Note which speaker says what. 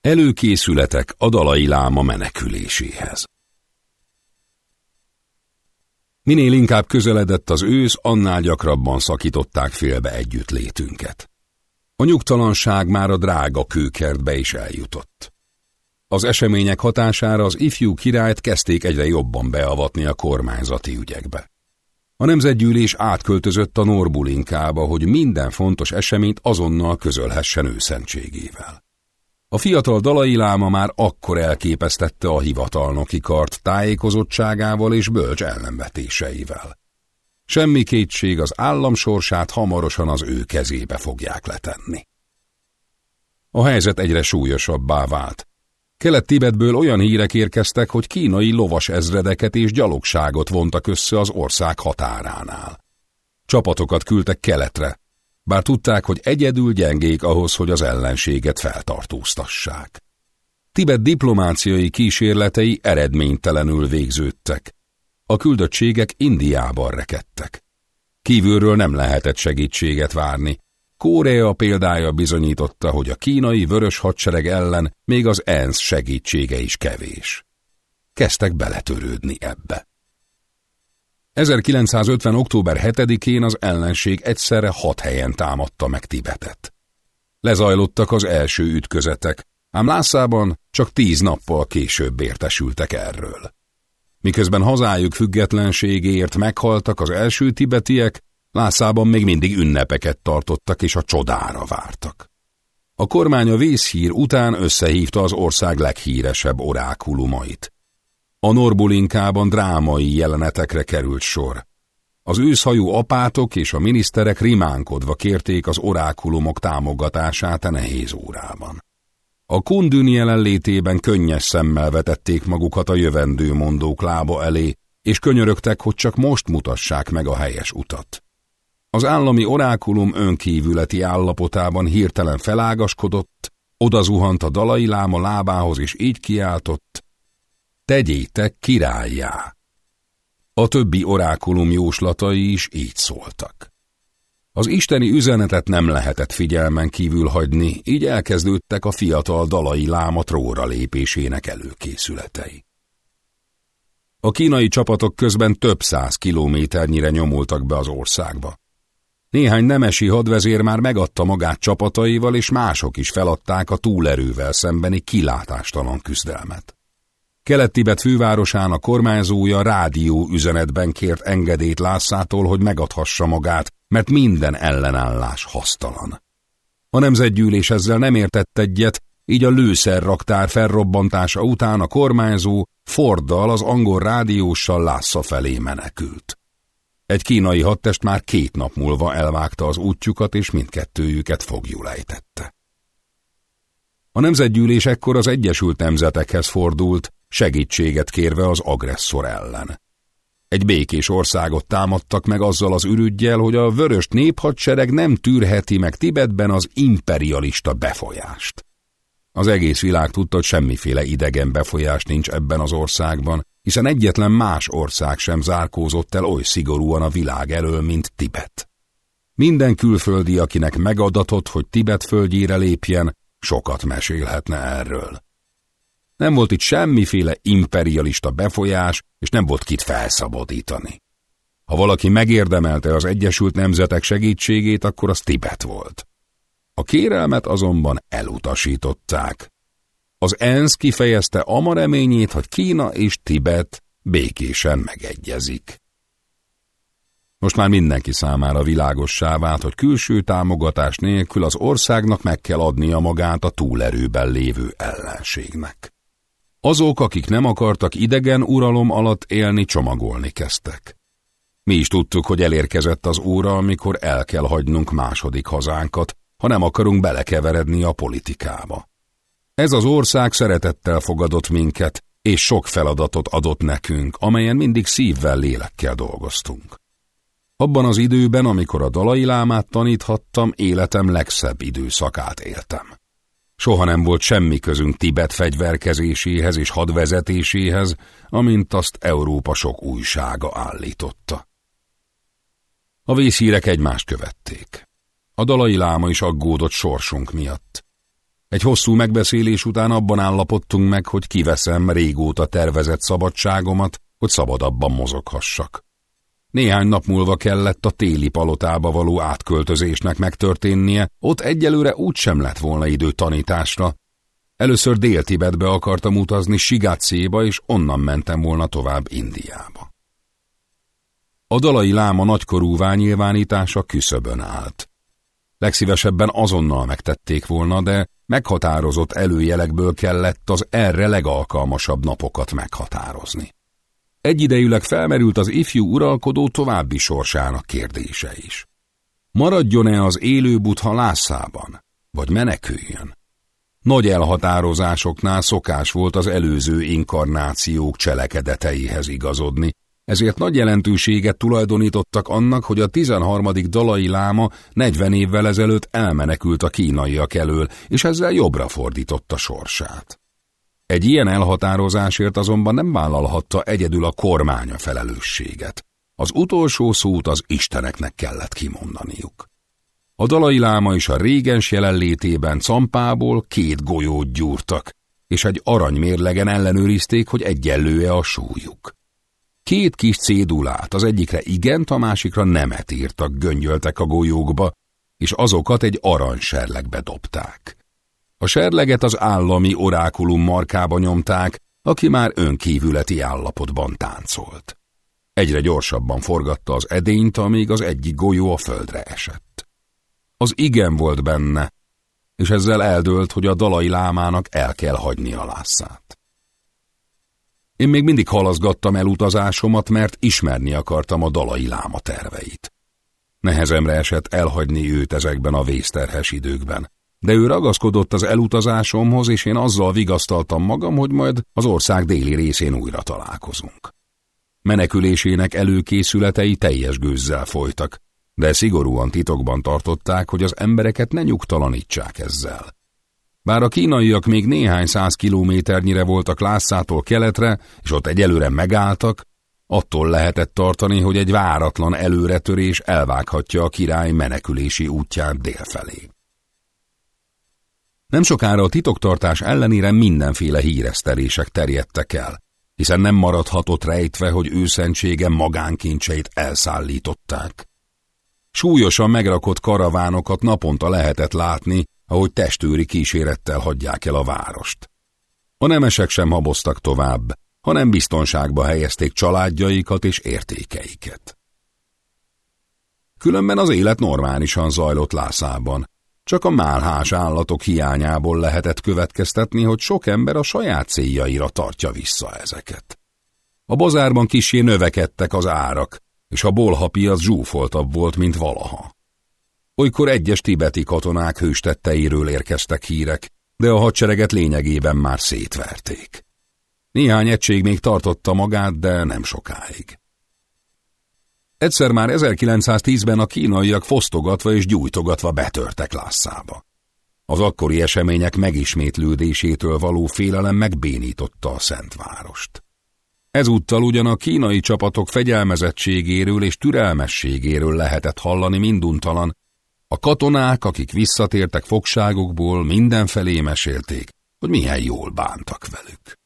Speaker 1: Előkészületek a dalai láma meneküléséhez. Minél inkább közeledett az ősz, annál gyakrabban szakították félbe együtt létünket. A nyugtalanság már a drága kőkertbe is eljutott. Az események hatására az ifjú királyt kezdték egyre jobban beavatni a kormányzati ügyekbe. A nemzetgyűlés átköltözött a Norbulinkába, hogy minden fontos eseményt azonnal közölhessen őszentségével. A fiatal dalai láma már akkor elképesztette a hivatalnoki kart tájékozottságával és bölcs ellenvetéseivel. Semmi kétség, az állam sorsát hamarosan az ő kezébe fogják letenni. A helyzet egyre súlyosabbá vált. Kelet-Tibetből olyan hírek érkeztek, hogy kínai lovas ezredeket és gyalogságot vontak össze az ország határánál. Csapatokat küldtek keletre, bár tudták, hogy egyedül gyengék ahhoz, hogy az ellenséget feltartóztassák. Tibet diplomáciai kísérletei eredménytelenül végződtek. A küldöttségek Indiában rekedtek. Kívülről nem lehetett segítséget várni. Korea példája bizonyította, hogy a kínai vörös hadsereg ellen még az ENSZ segítsége is kevés. Kezdtek beletörődni ebbe. 1950. október 7-én az ellenség egyszerre hat helyen támadta meg Tibetet. Lezajlottak az első ütközetek, ám Lászában csak tíz nappal később értesültek erről. Miközben hazájuk függetlenségéért meghaltak az első tibetiek, Lászában még mindig ünnepeket tartottak és a csodára vártak. A kormány a vészhír után összehívta az ország leghíresebb orákulumait. A Norbulinkában drámai jelenetekre került sor. Az őszhajú apátok és a miniszterek rimánkodva kérték az orákulumok támogatását a nehéz órában. A kundün jelenlétében könnyes szemmel vetették magukat a jövendő mondók lába elé, és könyörögtek, hogy csak most mutassák meg a helyes utat. Az állami orákulum önkívületi állapotában hirtelen felágaskodott, odazuhant a dalai láma lábához, és így kiáltott, tegyétek királyjá. A többi orákulum jóslatai is így szóltak. Az isteni üzenetet nem lehetett figyelmen kívül hagyni, így elkezdődtek a fiatal dalai láma tróra lépésének előkészületei. A kínai csapatok közben több száz kilométernyire nyomultak be az országba. Néhány nemesi hadvezér már megadta magát csapataival, és mások is feladták a túlerővel szembeni kilátástalan küzdelmet. Kelet-Tibet fővárosán a kormányzója rádió üzenetben kért engedélyt Lászától, hogy megadhassa magát, mert minden ellenállás hasztalan. A nemzetgyűlés ezzel nem értett egyet, így a lőszerraktár felrobbantása után a kormányzó Forddal az angol rádióssal Lásza felé menekült. Egy kínai hadtest már két nap múlva elvágta az útjukat, és mindkettőjüket fogjul ejtette. A nemzetgyűlés ekkor az Egyesült Nemzetekhez fordult, segítséget kérve az agresszor ellen. Egy békés országot támadtak meg azzal az ürügyjel, hogy a vörös néphadsereg nem tűrheti meg Tibetben az imperialista befolyást. Az egész világ tudta, hogy semmiféle idegen befolyás nincs ebben az országban, hiszen egyetlen más ország sem zárkózott el oly szigorúan a világ elől, mint Tibet. Minden külföldi, akinek megadatott, hogy Tibet földjére lépjen, sokat mesélhetne erről. Nem volt itt semmiféle imperialista befolyás, és nem volt kit felszabadítani. Ha valaki megérdemelte az Egyesült Nemzetek segítségét, akkor az Tibet volt. A kérelmet azonban elutasították. Az ENSZ kifejezte ama reményét, hogy Kína és Tibet békésen megegyezik. Most már mindenki számára világossá vált, hogy külső támogatás nélkül az országnak meg kell adnia magát a túlerőben lévő ellenségnek. Azok, akik nem akartak idegen uralom alatt élni, csomagolni kezdtek. Mi is tudtuk, hogy elérkezett az óra, amikor el kell hagynunk második hazánkat, ha nem akarunk belekeveredni a politikába. Ez az ország szeretettel fogadott minket, és sok feladatot adott nekünk, amelyen mindig szívvel, lélekkel dolgoztunk. Abban az időben, amikor a dalai lámát taníthattam, életem legszebb időszakát éltem. Soha nem volt semmi közünk Tibet fegyverkezéséhez és hadvezetéséhez, amint azt Európa sok újsága állította. A vészhírek egymást követték. A dalai láma is aggódott sorsunk miatt. Egy hosszú megbeszélés után abban állapodtunk meg, hogy kiveszem régóta tervezett szabadságomat, hogy szabadabban mozoghassak. Néhány nap múlva kellett a téli palotába való átköltözésnek megtörténnie, ott egyelőre úgysem lett volna idő tanításra. Először Dél-Tibetbe akartam utazni Sigácéba, és onnan mentem volna tovább Indiába. A dalai láma nagykorú nyilvánítása küszöbön állt. Legszívesebben azonnal megtették volna, de meghatározott előjelekből kellett az erre legalkalmasabb napokat meghatározni. Egyidejűleg felmerült az ifjú uralkodó további sorsának kérdése is. Maradjon-e az élő butha lászában, vagy meneküljön? Nagy elhatározásoknál szokás volt az előző inkarnációk cselekedeteihez igazodni, ezért nagy jelentőséget tulajdonítottak annak, hogy a 13. dalai láma 40 évvel ezelőtt elmenekült a kínaiak elől, és ezzel jobbra fordította sorsát. Egy ilyen elhatározásért azonban nem vállalhatta egyedül a kormánya felelősséget. Az utolsó szót az isteneknek kellett kimondaniuk. A dalai láma is a régens jelenlétében campából két golyót gyúrtak, és egy aranymérlegen ellenőrizték, hogy egyenlő-e a súlyuk. Két kis cédulát, az egyikre igent, a másikra nemet írtak, göngyöltek a golyókba, és azokat egy aranyserlegbe dobták. A serleget az állami orákulum markába nyomták, aki már önkívületi állapotban táncolt. Egyre gyorsabban forgatta az edényt, amíg az egyik golyó a földre esett. Az igen volt benne, és ezzel eldőlt, hogy a dalai lámának el kell hagyni a lászát. Én még mindig halaszgattam el utazásomat, mert ismerni akartam a dalai láma terveit. Nehezemre esett elhagyni őt ezekben a vészterhes időkben de ő ragaszkodott az elutazásomhoz, és én azzal vigasztaltam magam, hogy majd az ország déli részén újra találkozunk. Menekülésének előkészületei teljes gőzzel folytak, de szigorúan titokban tartották, hogy az embereket ne nyugtalanítsák ezzel. Bár a kínaiak még néhány száz kilométernyire voltak Lászától keletre, és ott egyelőre megálltak, attól lehetett tartani, hogy egy váratlan előretörés elvághatja a király menekülési útját délfelé. Nem sokára a titoktartás ellenére mindenféle híresztelések terjedtek el, hiszen nem maradhatott rejtve, hogy őszentsége magánkincseit elszállították. Súlyosan megrakott karavánokat naponta lehetett látni, ahogy testőri kísérettel hagyják el a várost. A nemesek sem haboztak tovább, hanem biztonságba helyezték családjaikat és értékeiket. Különben az élet normálisan zajlott Lászában, csak a málhás állatok hiányából lehetett következtetni, hogy sok ember a saját céljaira tartja vissza ezeket. A bazárban kisé növekedtek az árak, és a bolhapiac zsúfoltabb volt, mint valaha. Olykor egyes tibeti katonák hőstetteiről érkeztek hírek, de a hadsereget lényegében már szétverték. Néhány egység még tartotta magát, de nem sokáig. Egyszer már 1910-ben a kínaiak fosztogatva és gyújtogatva betörtek Lásszába. Az akkori események megismétlődésétől való félelem megbénította a Szentvárost. Ezúttal ugyan a kínai csapatok fegyelmezettségéről és türelmességéről lehetett hallani minduntalan, a katonák, akik visszatértek fogságukból, mindenfelé mesélték, hogy milyen jól bántak velük.